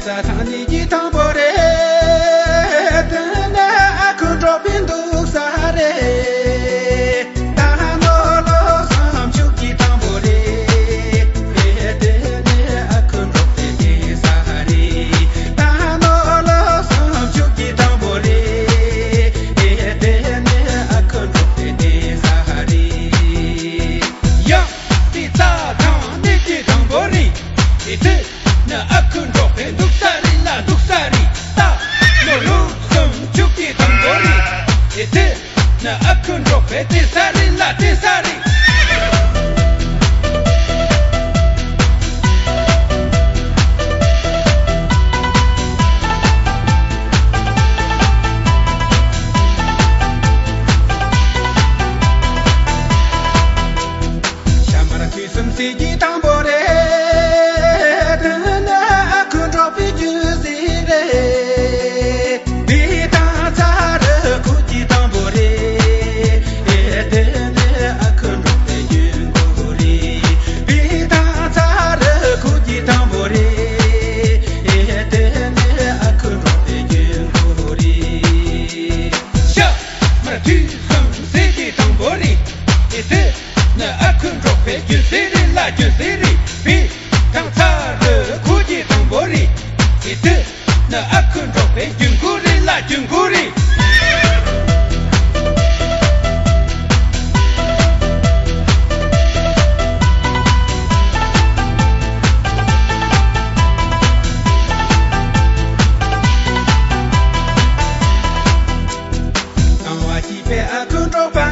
sa thang ni ji thang bo re ta na a khu Ve tisari la tisari ne akın rope gülferi la gülferi bi kantarı kuji tambori iti ne akın rope günguri la günguri Be a good robot.